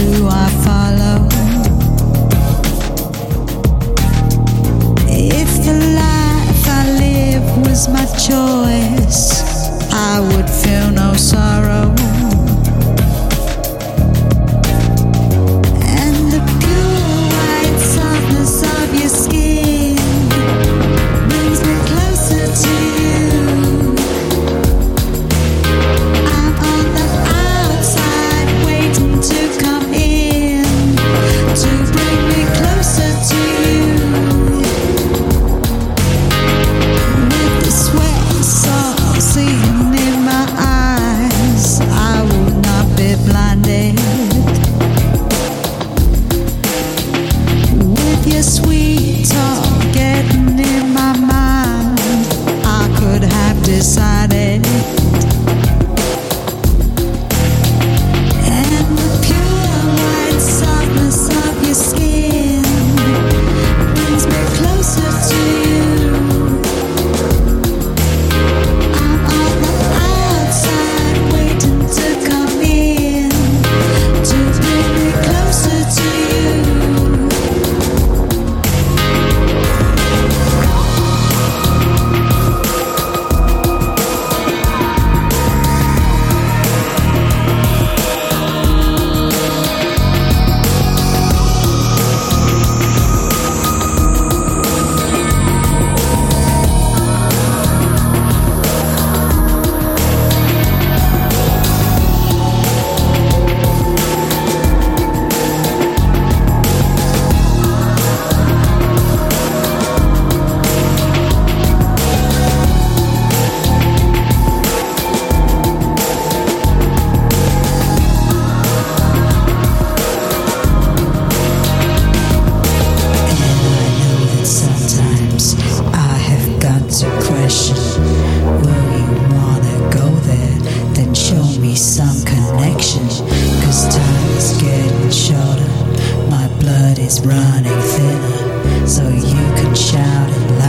do I follow? If the life I live was my choice, I would feel no sorrow. answer question. Will you wanna go there? Then show me some connection. Cause time is getting shorter, my blood is running thinner. So you can shout and